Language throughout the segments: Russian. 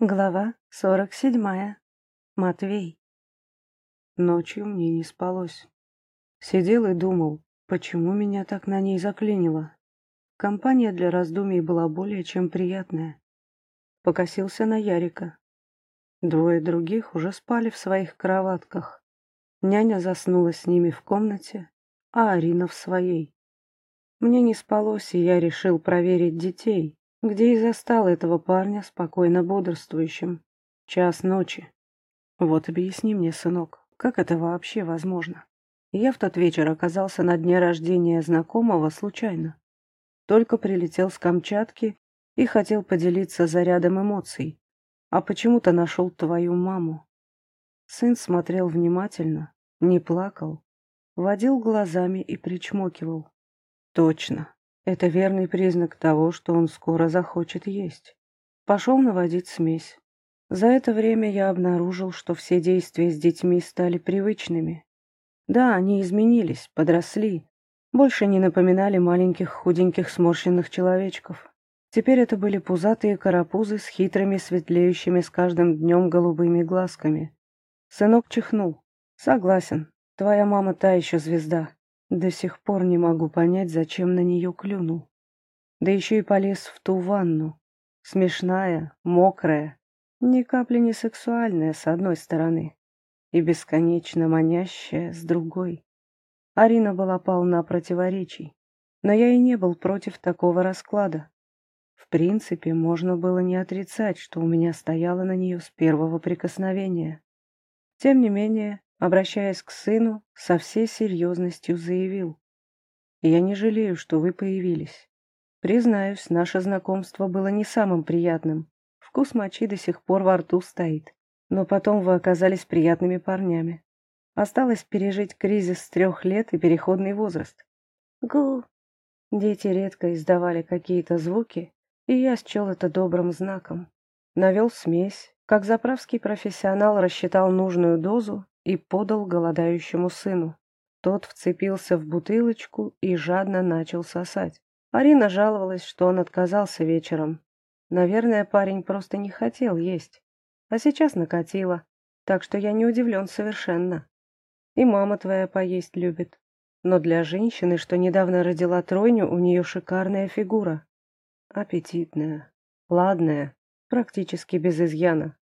Глава сорок седьмая. Матвей. Ночью мне не спалось. Сидел и думал, почему меня так на ней заклинило. Компания для раздумий была более чем приятная. Покосился на Ярика. Двое других уже спали в своих кроватках. Няня заснула с ними в комнате, а Арина в своей. Мне не спалось, и я решил проверить детей, где и застал этого парня спокойно бодрствующим. Час ночи. Вот объясни мне, сынок, как это вообще возможно? Я в тот вечер оказался на дне рождения знакомого случайно. Только прилетел с Камчатки и хотел поделиться зарядом эмоций, а почему-то нашел твою маму. Сын смотрел внимательно, не плакал, водил глазами и причмокивал. Точно, это верный признак того, что он скоро захочет есть. Пошел наводить смесь. За это время я обнаружил, что все действия с детьми стали привычными. Да, они изменились, подросли, больше не напоминали маленьких худеньких сморщенных человечков. Теперь это были пузатые карапузы с хитрыми, светлеющими с каждым днем голубыми глазками. Сынок чихнул. «Согласен, твоя мама та еще звезда. До сих пор не могу понять, зачем на нее клюнул. Да еще и полез в ту ванну. Смешная, мокрая, ни капли не сексуальная с одной стороны и бесконечно манящая с другой. Арина была полна противоречий, но я и не был против такого расклада. В принципе, можно было не отрицать, что у меня стояло на нее с первого прикосновения. Тем не менее, обращаясь к сыну, со всей серьезностью заявил. «Я не жалею, что вы появились. Признаюсь, наше знакомство было не самым приятным. Вкус мочи до сих пор во рту стоит. Но потом вы оказались приятными парнями. Осталось пережить кризис трех лет и переходный возраст. Гу. Дети редко издавали какие-то звуки, и я счел это добрым знаком. Навел смесь, как заправский профессионал рассчитал нужную дозу и подал голодающему сыну. Тот вцепился в бутылочку и жадно начал сосать. Арина жаловалась, что он отказался вечером. Наверное, парень просто не хотел есть. А сейчас накатило, так что я не удивлен совершенно. И мама твоя поесть любит. Но для женщины, что недавно родила тройню, у нее шикарная фигура. Аппетитная, ладная, практически без изъяна.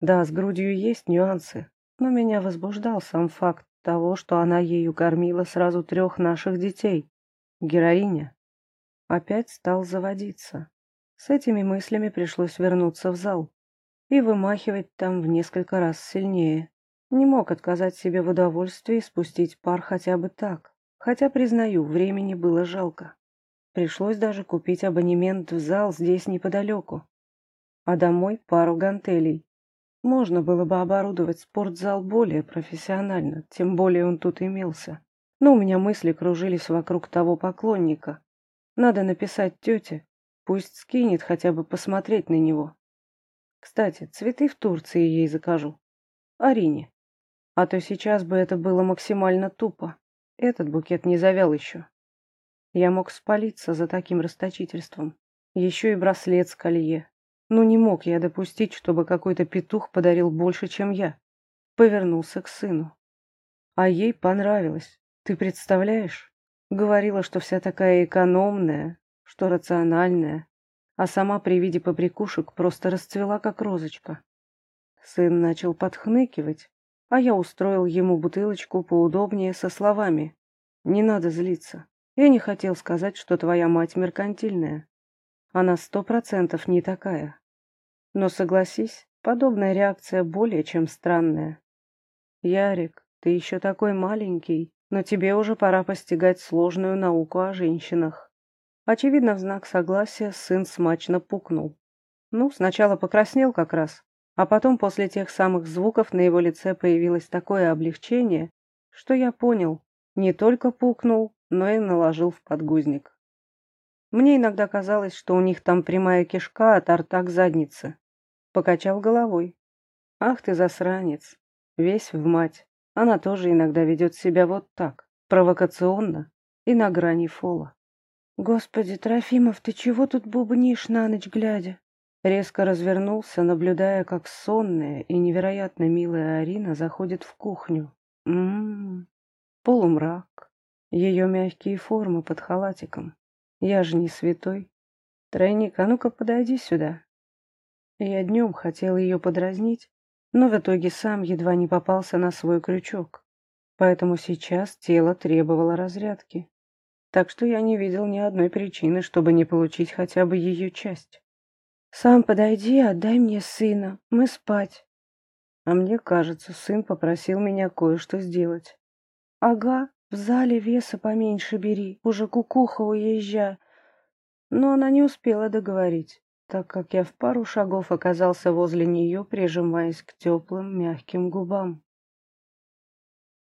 Да, с грудью есть нюансы, но меня возбуждал сам факт того, что она ею кормила сразу трех наших детей. Героиня. Опять стал заводиться. С этими мыслями пришлось вернуться в зал и вымахивать там в несколько раз сильнее. Не мог отказать себе в удовольствии спустить пар хотя бы так, хотя, признаю, времени было жалко. Пришлось даже купить абонемент в зал здесь неподалеку, а домой пару гантелей. Можно было бы оборудовать спортзал более профессионально, тем более он тут имелся. Но у меня мысли кружились вокруг того поклонника. Надо написать тете, пусть скинет хотя бы посмотреть на него. Кстати, цветы в Турции ей закажу. Арине. А то сейчас бы это было максимально тупо. Этот букет не завял еще. Я мог спалиться за таким расточительством. Еще и браслет с колье. Ну не мог я допустить, чтобы какой-то петух подарил больше, чем я. Повернулся к сыну. А ей понравилось. Ты представляешь? Говорила, что вся такая экономная, что рациональная, а сама при виде побрякушек просто расцвела, как розочка. Сын начал подхныкивать, а я устроил ему бутылочку поудобнее со словами. «Не надо злиться. Я не хотел сказать, что твоя мать меркантильная. Она сто процентов не такая. Но согласись, подобная реакция более чем странная. Ярик, ты еще такой маленький, но тебе уже пора постигать сложную науку о женщинах. Очевидно, в знак согласия сын смачно пукнул. Ну, сначала покраснел как раз, а потом после тех самых звуков на его лице появилось такое облегчение, что я понял, не только пукнул, но и наложил в подгузник. Мне иногда казалось, что у них там прямая кишка от рта к заднице. Покачал головой. Ах ты засранец. Весь в мать. Она тоже иногда ведет себя вот так, провокационно и на грани фола. Господи, Трофимов, ты чего тут бубнишь на ночь глядя? Резко развернулся, наблюдая, как сонная и невероятно милая Арина заходит в кухню. Ммм, полумрак, ее мягкие формы под халатиком. Я же не святой. Тройник, а ну-ка подойди сюда. Я днем хотел ее подразнить, но в итоге сам едва не попался на свой крючок. Поэтому сейчас тело требовало разрядки. Так что я не видел ни одной причины, чтобы не получить хотя бы ее часть. «Сам подойди, отдай мне сына, мы спать». А мне кажется, сын попросил меня кое-что сделать. «Ага, в зале веса поменьше бери, уже кукуха уезжа». Но она не успела договорить, так как я в пару шагов оказался возле нее, прижимаясь к теплым мягким губам.